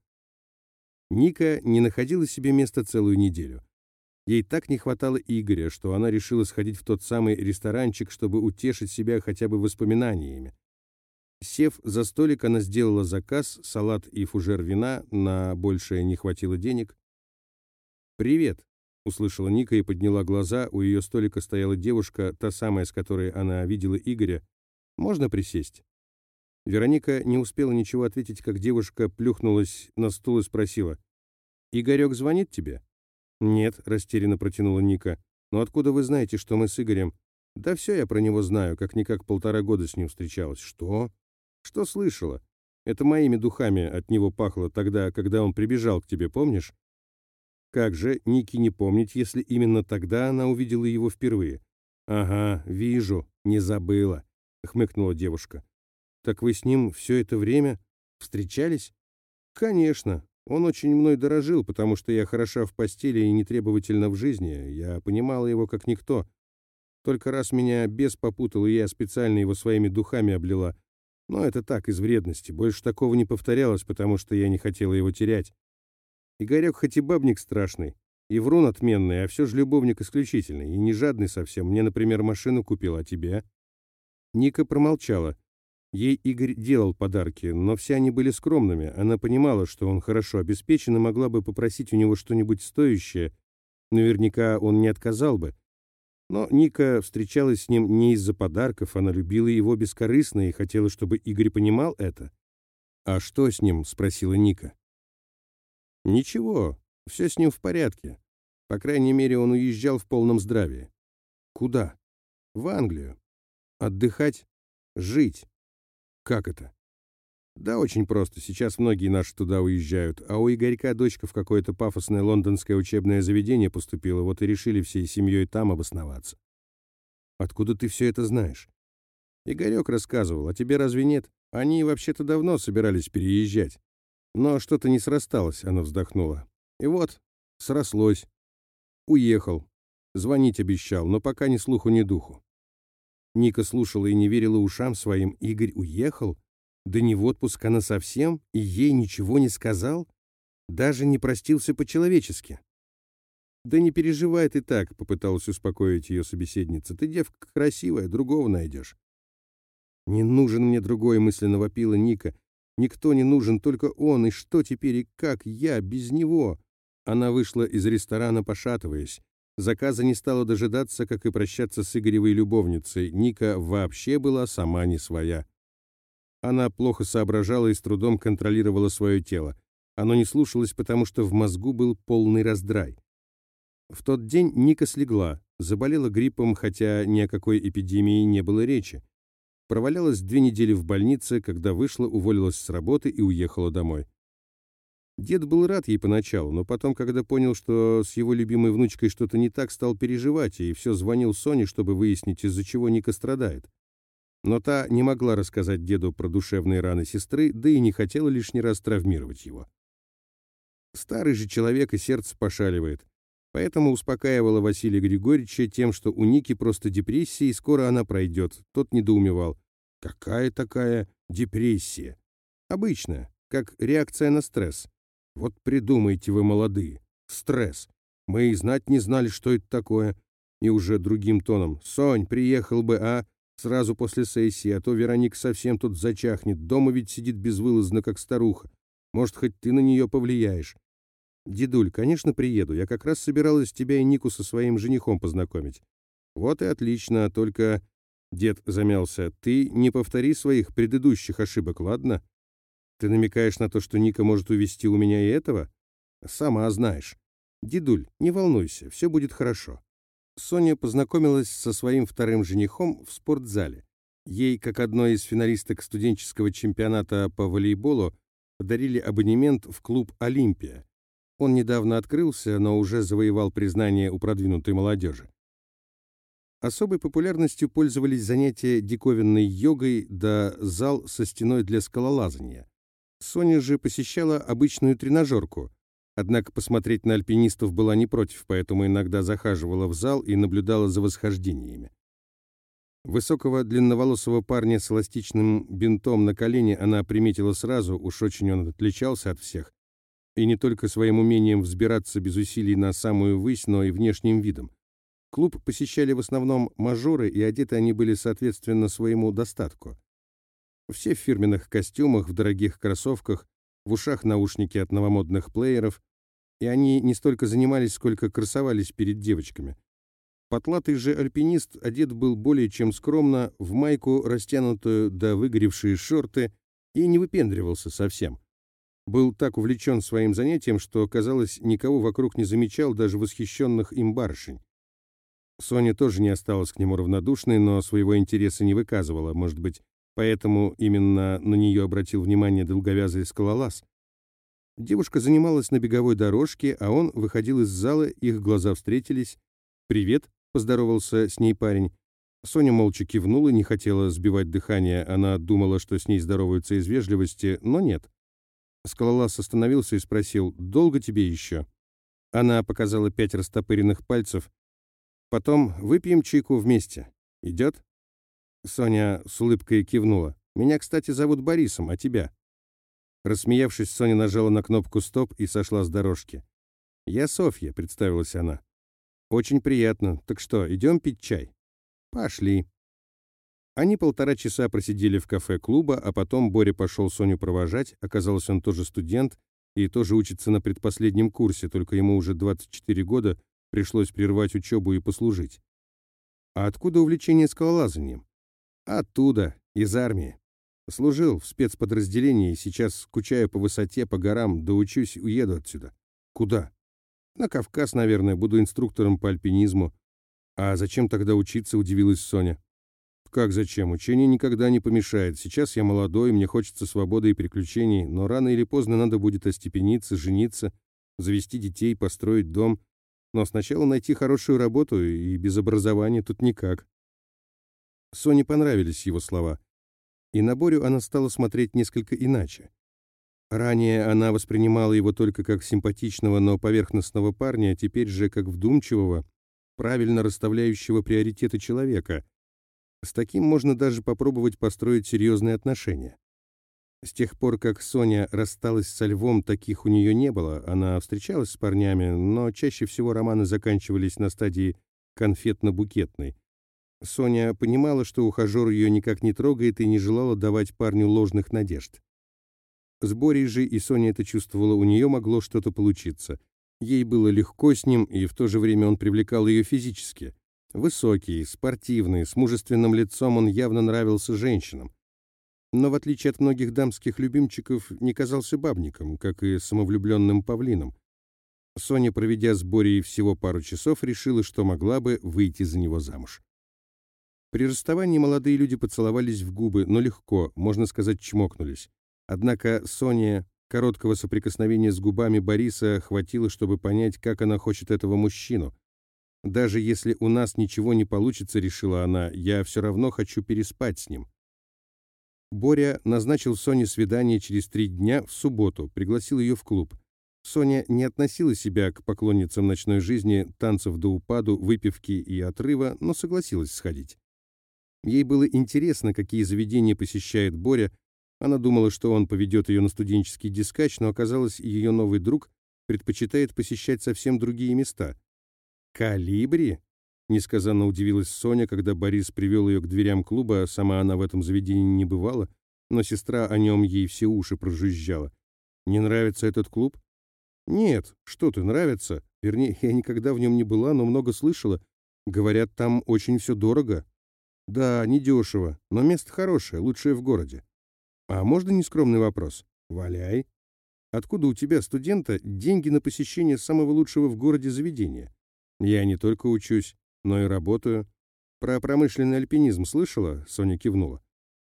Ника не находила себе места целую неделю. Ей так не хватало Игоря, что она решила сходить в тот самый ресторанчик, чтобы утешить себя хотя бы воспоминаниями. Сев за столик, она сделала заказ, салат и фужер вина, на большее не хватило денег. «Привет», Услышала Ника и подняла глаза. У ее столика стояла девушка, та самая, с которой она видела Игоря. «Можно присесть?» Вероника не успела ничего ответить, как девушка плюхнулась на стул и спросила. «Игорек звонит тебе?» «Нет», — растерянно протянула Ника. «Но откуда вы знаете, что мы с Игорем?» «Да все я про него знаю, как-никак полтора года с ним встречалась». «Что?» «Что слышала? Это моими духами от него пахло тогда, когда он прибежал к тебе, помнишь? Как же Ники не помнить, если именно тогда она увидела его впервые? «Ага, вижу, не забыла», — хмыкнула девушка. «Так вы с ним все это время встречались?» «Конечно. Он очень мной дорожил, потому что я хороша в постели и нетребовательна в жизни. Я понимала его как никто. Только раз меня бес попутал, и я специально его своими духами облила. Но это так, из вредности. Больше такого не повторялось, потому что я не хотела его терять. Игорек хоть и бабник страшный, И врун отменный, а все же любовник исключительный, и не жадный совсем. Мне, например, машину купил, а тебе?» Ника промолчала. Ей Игорь делал подарки, но все они были скромными. Она понимала, что он хорошо обеспечен и могла бы попросить у него что-нибудь стоящее. Наверняка он не отказал бы. Но Ника встречалась с ним не из-за подарков, она любила его бескорыстно и хотела, чтобы Игорь понимал это. «А что с ним?» — спросила Ника. «Ничего, все с ним в порядке. По крайней мере, он уезжал в полном здравии». «Куда?» «В Англию. Отдыхать? Жить». «Как это?» «Да очень просто. Сейчас многие наши туда уезжают, а у Игорька дочка в какое-то пафосное лондонское учебное заведение поступила, вот и решили всей семьей там обосноваться». «Откуда ты все это знаешь?» «Игорек рассказывал, а тебе разве нет? Они вообще-то давно собирались переезжать. Но что-то не срасталось», — она вздохнула. «И вот, срослось. Уехал. Звонить обещал, но пока ни слуху, ни духу». Ника слушала и не верила ушам своим. «Игорь уехал?» Да не в отпуск, а на совсем, и ей ничего не сказал? Даже не простился по-человечески. «Да не переживай ты так», — попыталась успокоить ее собеседница. «Ты девка красивая, другого найдешь». «Не нужен мне другой», — мысленно вопила Ника. «Никто не нужен, только он, и что теперь, и как я без него?» Она вышла из ресторана, пошатываясь. Заказа не стала дожидаться, как и прощаться с Игоревой любовницей. Ника вообще была сама не своя. Она плохо соображала и с трудом контролировала свое тело. Оно не слушалось, потому что в мозгу был полный раздрай. В тот день Ника слегла, заболела гриппом, хотя ни о какой эпидемии не было речи. Провалялась две недели в больнице, когда вышла, уволилась с работы и уехала домой. Дед был рад ей поначалу, но потом, когда понял, что с его любимой внучкой что-то не так, стал переживать и все звонил Соне, чтобы выяснить, из-за чего Ника страдает. Но та не могла рассказать деду про душевные раны сестры, да и не хотела лишний раз травмировать его. Старый же человек и сердце пошаливает. Поэтому успокаивала Василия Григорьевича тем, что у Ники просто депрессия, и скоро она пройдет. Тот недоумевал. Какая такая депрессия? Обычная, как реакция на стресс. Вот придумайте вы, молодые. Стресс. Мы и знать не знали, что это такое. И уже другим тоном. Сонь, приехал бы, а? Сразу после сессии, а то Вероника совсем тут зачахнет. Дома ведь сидит безвылазно, как старуха. Может, хоть ты на нее повлияешь. Дедуль, конечно, приеду. Я как раз собиралась тебя и Нику со своим женихом познакомить. Вот и отлично, только... Дед замялся. Ты не повтори своих предыдущих ошибок, ладно? Ты намекаешь на то, что Ника может увести у меня и этого? Сама знаешь. Дедуль, не волнуйся, все будет хорошо. Соня познакомилась со своим вторым женихом в спортзале. Ей, как одной из финалисток студенческого чемпионата по волейболу, подарили абонемент в клуб «Олимпия». Он недавно открылся, но уже завоевал признание у продвинутой молодежи. Особой популярностью пользовались занятия диковинной йогой да зал со стеной для скалолазания. Соня же посещала обычную тренажерку – Однако посмотреть на альпинистов была не против, поэтому иногда захаживала в зал и наблюдала за восхождениями. Высокого длинноволосого парня с эластичным бинтом на колене она приметила сразу, уж очень он отличался от всех. И не только своим умением взбираться без усилий на самую высь, но и внешним видом. Клуб посещали в основном мажоры, и одеты они были соответственно своему достатку. Все в фирменных костюмах, в дорогих кроссовках, в ушах наушники от новомодных плееров, и они не столько занимались, сколько красовались перед девочками. Потлатый же альпинист одет был более чем скромно, в майку, растянутую до выгоревшие шорты, и не выпендривался совсем. Был так увлечен своим занятием, что, казалось, никого вокруг не замечал, даже восхищенных им барышень. Соня тоже не осталась к нему равнодушной, но своего интереса не выказывала, может быть, Поэтому именно на нее обратил внимание долговязый скалолаз. Девушка занималась на беговой дорожке, а он выходил из зала, их глаза встретились. «Привет», — поздоровался с ней парень. Соня молча кивнула, не хотела сбивать дыхание, она думала, что с ней здороваются из вежливости, но нет. Скалолаз остановился и спросил, «Долго тебе еще?» Она показала пять растопыренных пальцев. «Потом выпьем чайку вместе. Идет?» Соня с улыбкой кивнула. «Меня, кстати, зовут Борисом, а тебя?» Рассмеявшись, Соня нажала на кнопку «Стоп» и сошла с дорожки. «Я Софья», — представилась она. «Очень приятно. Так что, идем пить чай?» «Пошли». Они полтора часа просидели в кафе клуба, а потом Боря пошел Соню провожать. Оказалось, он тоже студент и тоже учится на предпоследнем курсе, только ему уже 24 года, пришлось прервать учебу и послужить. А откуда увлечение скалолазанием? Оттуда, из армии. Служил в спецподразделении и сейчас скучаю по высоте, по горам, доучусь, уеду отсюда. Куда? На Кавказ, наверное, буду инструктором по альпинизму. А зачем тогда учиться, удивилась Соня. Как зачем? Учение никогда не помешает. Сейчас я молодой, мне хочется свободы и приключений, но рано или поздно надо будет остепениться, жениться, завести детей, построить дом. Но сначала найти хорошую работу, и без образования тут никак. Соне понравились его слова. И на Борю она стала смотреть несколько иначе. Ранее она воспринимала его только как симпатичного, но поверхностного парня, а теперь же как вдумчивого, правильно расставляющего приоритеты человека, с таким можно даже попробовать построить серьезные отношения. С тех пор, как Соня рассталась со Львом, таких у нее не было. Она встречалась с парнями, но чаще всего романы заканчивались на стадии конфетно-букетной. Соня понимала, что ухажер ее никак не трогает и не желала давать парню ложных надежд. С Борей же, и Соня это чувствовала, у нее могло что-то получиться. Ей было легко с ним, и в то же время он привлекал ее физически. Высокий, спортивный, с мужественным лицом он явно нравился женщинам. Но в отличие от многих дамских любимчиков, не казался бабником, как и самовлюбленным павлином. Соня, проведя с Борей всего пару часов, решила, что могла бы выйти за него замуж. При расставании молодые люди поцеловались в губы, но легко, можно сказать, чмокнулись. Однако Соне короткого соприкосновения с губами Бориса хватило, чтобы понять, как она хочет этого мужчину. Даже если у нас ничего не получится, решила она, я все равно хочу переспать с ним. Боря назначил Соне свидание через три дня в субботу, пригласил ее в клуб. Соня не относила себя к поклонницам ночной жизни, танцев до упаду, выпивки и отрыва, но согласилась сходить. Ей было интересно, какие заведения посещает Боря. Она думала, что он поведет ее на студенческий дискач, но оказалось, ее новый друг предпочитает посещать совсем другие места. «Калибри?» — несказанно удивилась Соня, когда Борис привел ее к дверям клуба, сама она в этом заведении не бывала, но сестра о нем ей все уши прожужжала. «Не нравится этот клуб?» «Нет, что ты, нравится. Вернее, я никогда в нем не была, но много слышала. Говорят, там очень все дорого». «Да, недешево, но место хорошее, лучшее в городе». «А можно нескромный вопрос?» «Валяй». «Откуда у тебя, студента, деньги на посещение самого лучшего в городе заведения?» Я не только учусь, но и работаю. Про промышленный альпинизм слышала? Соня кивнула.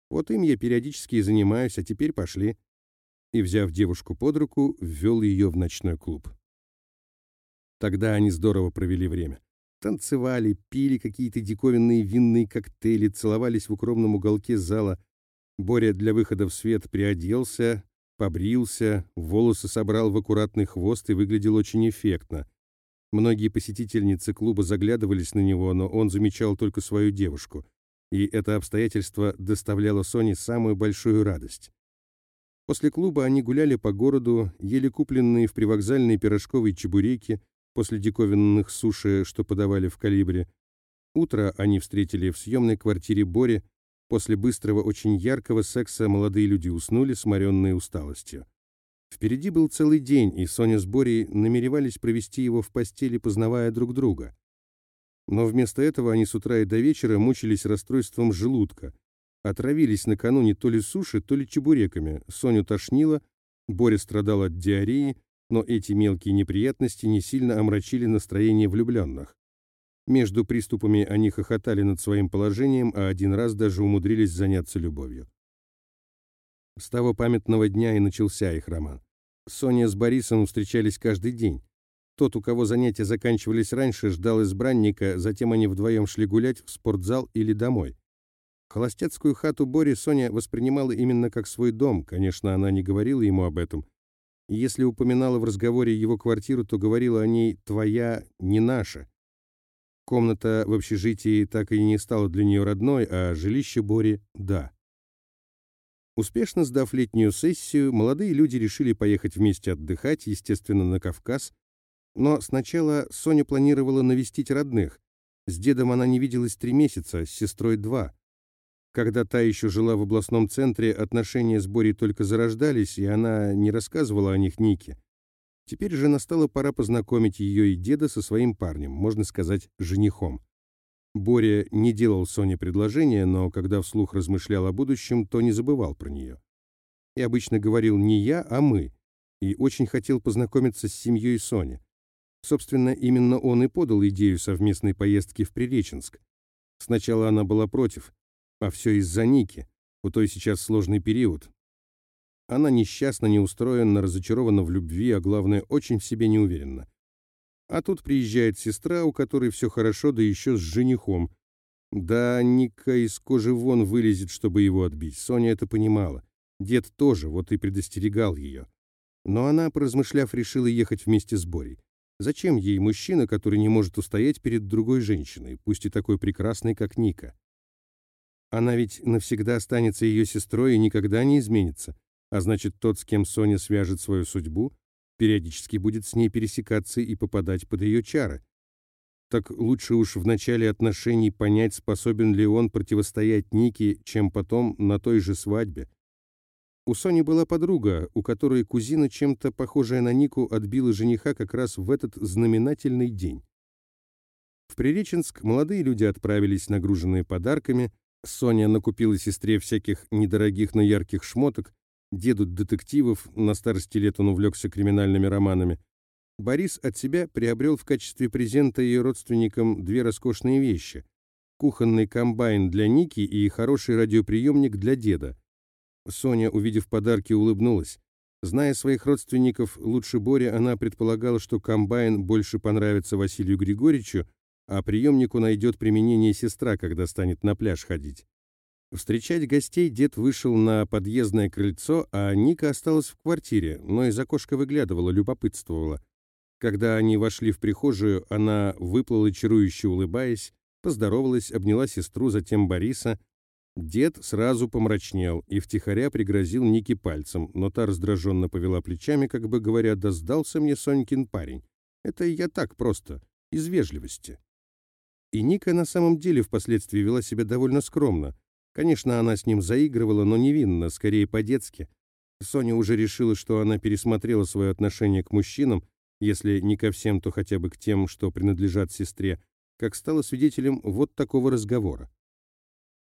Вот им я периодически и занимаюсь, а теперь пошли. И, взяв девушку под руку, ввел ее в ночной клуб. Тогда они здорово провели время. Танцевали, пили какие-то диковинные винные коктейли, целовались в укромном уголке зала. Боря для выхода в свет приоделся, побрился, волосы собрал в аккуратный хвост и выглядел очень эффектно. Многие посетительницы клуба заглядывались на него, но он замечал только свою девушку. И это обстоятельство доставляло Соне самую большую радость. После клуба они гуляли по городу, ели купленные в привокзальной пирожковой чебуреки, после диковинных суши, что подавали в калибре. Утро они встретили в съемной квартире Бори. После быстрого, очень яркого секса молодые люди уснули, сморенные усталостью. Впереди был целый день, и Соня с Борей намеревались провести его в постели, познавая друг друга. Но вместо этого они с утра и до вечера мучились расстройством желудка. Отравились накануне то ли суши, то ли чебуреками. Соню тошнило, Боря страдал от диареи, но эти мелкие неприятности не сильно омрачили настроение влюбленных. Между приступами они хохотали над своим положением, а один раз даже умудрились заняться любовью. С того памятного дня и начался их роман. Соня с Борисом встречались каждый день. Тот, у кого занятия заканчивались раньше, ждал избранника, затем они вдвоем шли гулять в спортзал или домой. Холостяцкую хату Бори Соня воспринимала именно как свой дом, конечно, она не говорила ему об этом. Если упоминала в разговоре его квартиру, то говорила о ней «твоя, не наша». Комната в общежитии так и не стала для нее родной, а жилище Бори – да. Успешно сдав летнюю сессию, молодые люди решили поехать вместе отдыхать, естественно, на Кавказ. Но сначала Соня планировала навестить родных. С дедом она не виделась три месяца, с сестрой два. Когда та еще жила в областном центре, отношения с Борей только зарождались, и она не рассказывала о них Нике. Теперь же настала пора познакомить ее и деда со своим парнем, можно сказать, женихом. Боря не делал Соне предложения, но когда вслух размышлял о будущем, то не забывал про нее. И обычно говорил не я, а мы, и очень хотел познакомиться с семьей Сони. Собственно, именно он и подал идею совместной поездки в Приреченск. Сначала она была против, а все из-за Ники. У той сейчас сложный период. Она несчастна, неустроена, разочарована в любви, а главное, очень в себе не уверена. А тут приезжает сестра, у которой все хорошо, да еще с женихом. Да, Ника из кожи вон вылезет, чтобы его отбить. Соня это понимала. Дед тоже, вот и предостерегал ее. Но она, поразмышляв, решила ехать вместе с Борей. Зачем ей мужчина, который не может устоять перед другой женщиной, пусть и такой прекрасной, как Ника? Она ведь навсегда останется ее сестрой и никогда не изменится. А значит, тот, с кем Соня свяжет свою судьбу, периодически будет с ней пересекаться и попадать под ее чары. Так лучше уж в начале отношений понять, способен ли он противостоять Нике, чем потом на той же свадьбе. У Сони была подруга, у которой кузина, чем-то похожая на Нику, отбила жениха как раз в этот знаменательный день. В Приреченск молодые люди отправились, нагруженные подарками, Соня накупила сестре всяких недорогих, но ярких шмоток, деду детективов, на старости лет он увлекся криминальными романами. Борис от себя приобрел в качестве презента ее родственникам две роскошные вещи. Кухонный комбайн для Ники и хороший радиоприемник для деда. Соня, увидев подарки, улыбнулась. Зная своих родственников лучше Боря, она предполагала, что комбайн больше понравится Василию Григорьевичу, а приемнику найдет применение сестра, когда станет на пляж ходить. Встречать гостей дед вышел на подъездное крыльцо, а Ника осталась в квартире, но из окошка выглядывала, любопытствовала. Когда они вошли в прихожую, она выплыла, чарующе улыбаясь, поздоровалась, обняла сестру, затем Бориса. Дед сразу помрачнел и втихаря пригрозил Нике пальцем, но та раздраженно повела плечами, как бы говоря, «Да сдался мне Сонькин парень. Это я так просто, из вежливости». И Ника на самом деле впоследствии вела себя довольно скромно. Конечно, она с ним заигрывала, но невинно, скорее по-детски. Соня уже решила, что она пересмотрела свое отношение к мужчинам, если не ко всем, то хотя бы к тем, что принадлежат сестре, как стала свидетелем вот такого разговора.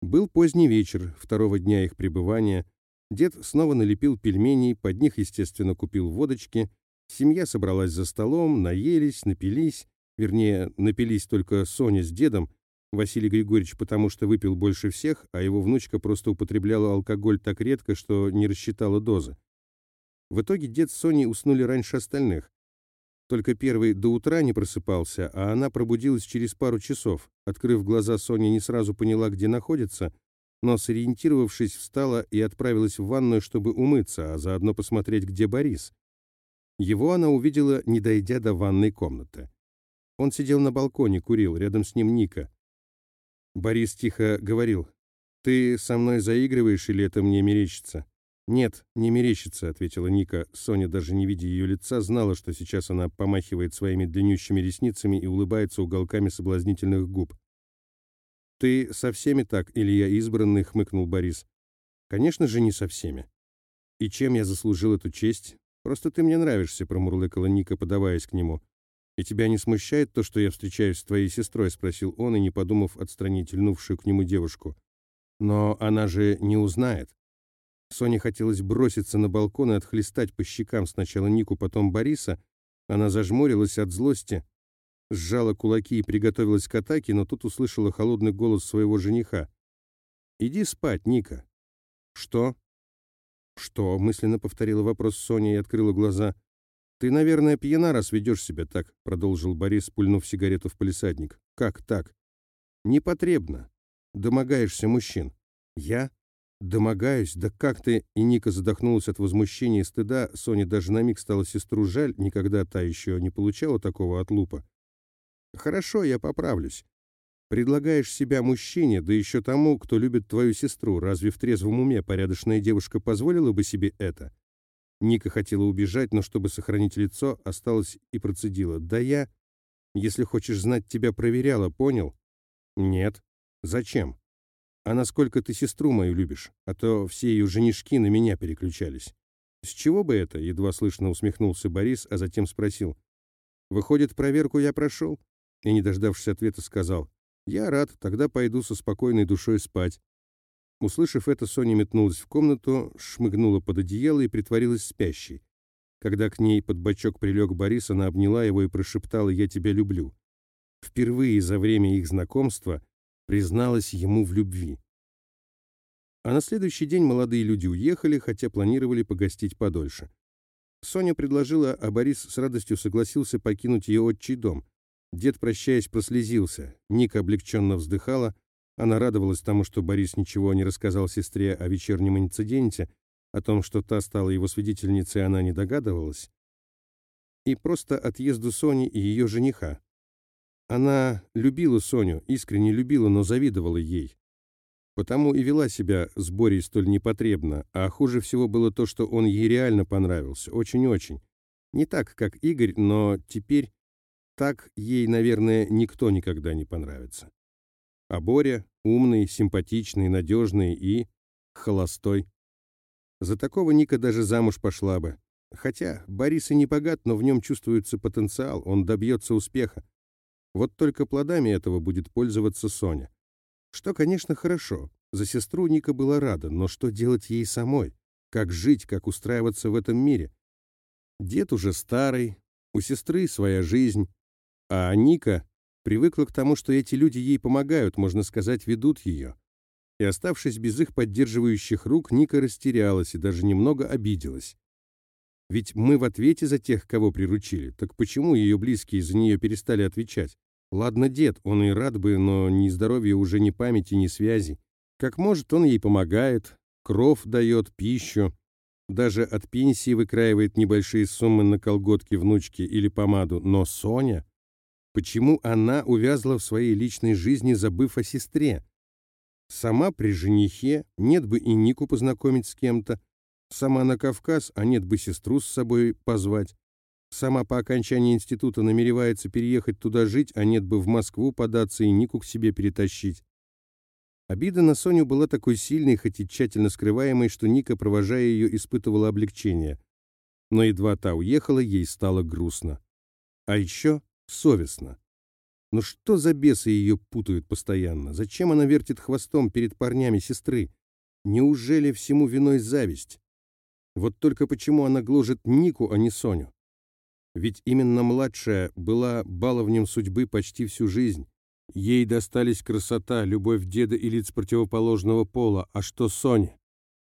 Был поздний вечер второго дня их пребывания. Дед снова налепил пельменей, под них, естественно, купил водочки. Семья собралась за столом, наелись, напились, Вернее, напились только Соня с дедом, Василий Григорьевич потому что выпил больше всех, а его внучка просто употребляла алкоголь так редко, что не рассчитала дозы. В итоге дед с Соней уснули раньше остальных. Только первый до утра не просыпался, а она пробудилась через пару часов. Открыв глаза, Соня не сразу поняла, где находится, но, сориентировавшись, встала и отправилась в ванную, чтобы умыться, а заодно посмотреть, где Борис. Его она увидела, не дойдя до ванной комнаты. Он сидел на балконе, курил, рядом с ним Ника. Борис тихо говорил, «Ты со мной заигрываешь или это мне мерещится?» «Нет, не мерещится», — ответила Ника. Соня, даже не видя ее лица, знала, что сейчас она помахивает своими длиннющими ресницами и улыбается уголками соблазнительных губ. «Ты со всеми так, или я избранный?» — хмыкнул Борис. «Конечно же, не со всеми». «И чем я заслужил эту честь? Просто ты мне нравишься», — промурлыкала Ника, подаваясь к нему. «И тебя не смущает то, что я встречаюсь с твоей сестрой?» — спросил он, и, не подумав, отстранить льнувшую к нему девушку. «Но она же не узнает». Соне хотелось броситься на балкон и отхлестать по щекам сначала Нику, потом Бориса. Она зажмурилась от злости, сжала кулаки и приготовилась к атаке, но тут услышала холодный голос своего жениха. «Иди спать, Ника». «Что?» «Что?» — мысленно повторила вопрос Соня и открыла глаза. «Ты, наверное, пьяна, раз ведешь себя так», — продолжил Борис, пульнув сигарету в палисадник. «Как так?» «Непотребно. Домогаешься мужчин». «Я? Домогаюсь? Да как ты?» И Ника задохнулась от возмущения и стыда. Соне даже на миг стала сестру жаль, никогда та еще не получала такого от лупа. «Хорошо, я поправлюсь. Предлагаешь себя мужчине, да еще тому, кто любит твою сестру. Разве в трезвом уме порядочная девушка позволила бы себе это?» Ника хотела убежать, но чтобы сохранить лицо, осталась и процедила. «Да я, если хочешь знать, тебя проверяла, понял?» «Нет». «Зачем?» «А насколько ты сестру мою любишь? А то все ее женишки на меня переключались». «С чего бы это?» — едва слышно усмехнулся Борис, а затем спросил. «Выходит, проверку я прошел?» И, не дождавшись ответа, сказал. «Я рад, тогда пойду со спокойной душой спать. Услышав это, Соня метнулась в комнату, шмыгнула под одеяло и притворилась спящей. Когда к ней под бочок прилег Борис, она обняла его и прошептала «Я тебя люблю». Впервые за время их знакомства призналась ему в любви. А на следующий день молодые люди уехали, хотя планировали погостить подольше. Соня предложила, а Борис с радостью согласился покинуть ее отчий дом. Дед, прощаясь, прослезился. Ника облегченно вздыхала, она радовалась тому, что Борис ничего не рассказал сестре о вечернем инциденте, о том, что та стала его свидетельницей, она не догадывалась, и просто отъезду Сони и ее жениха. Она любила Соню, искренне любила, но завидовала ей. Потому и вела себя с Борей столь непотребно, а хуже всего было то, что он ей реально понравился, очень-очень. Не так, как Игорь, но теперь так ей, наверное, никто никогда не понравится. А Боря умный, симпатичный, надежный и холостой. За такого Ника даже замуж пошла бы. Хотя Борис и не богат, но в нем чувствуется потенциал, он добьется успеха. Вот только плодами этого будет пользоваться Соня. Что, конечно, хорошо. За сестру Ника была рада, но что делать ей самой? Как жить, как устраиваться в этом мире? Дед уже старый, у сестры своя жизнь, а Ника Привыкла к тому, что эти люди ей помогают, можно сказать, ведут ее. И оставшись без их поддерживающих рук, Ника растерялась и даже немного обиделась. Ведь мы в ответе за тех, кого приручили. Так почему ее близкие за нее перестали отвечать? Ладно, дед, он и рад бы, но ни здоровья уже, ни памяти, ни связи. Как может, он ей помогает, кров дает, пищу. Даже от пенсии выкраивает небольшие суммы на колготки внучки или помаду. Но Соня... Почему она увязла в своей личной жизни, забыв о сестре? Сама при женихе, нет бы и Нику познакомить с кем-то. Сама на Кавказ, а нет бы сестру с собой позвать. Сама по окончании института намеревается переехать туда жить, а нет бы в Москву податься и Нику к себе перетащить. Обида на Соню была такой сильной, хоть и тщательно скрываемой, что Ника, провожая ее, испытывала облегчение. Но едва та уехала, ей стало грустно. А еще совестно. Но что за бесы ее путают постоянно? Зачем она вертит хвостом перед парнями сестры? Неужели всему виной зависть? Вот только почему она гложет Нику, а не Соню? Ведь именно младшая была баловнем судьбы почти всю жизнь. Ей достались красота, любовь деда и лиц противоположного пола. А что Соня?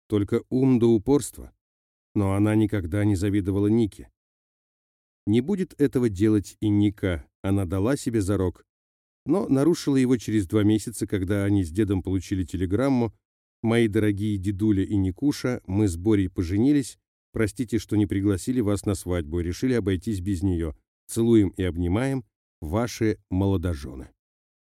Только ум до упорства. Но она никогда не завидовала Нике. Не будет этого делать и Ника, она дала себе зарок, но нарушила его через два месяца, когда они с дедом получили телеграмму «Мои дорогие дедуля и Никуша, мы с Борей поженились, простите, что не пригласили вас на свадьбу, решили обойтись без нее. Целуем и обнимаем, ваши молодожены».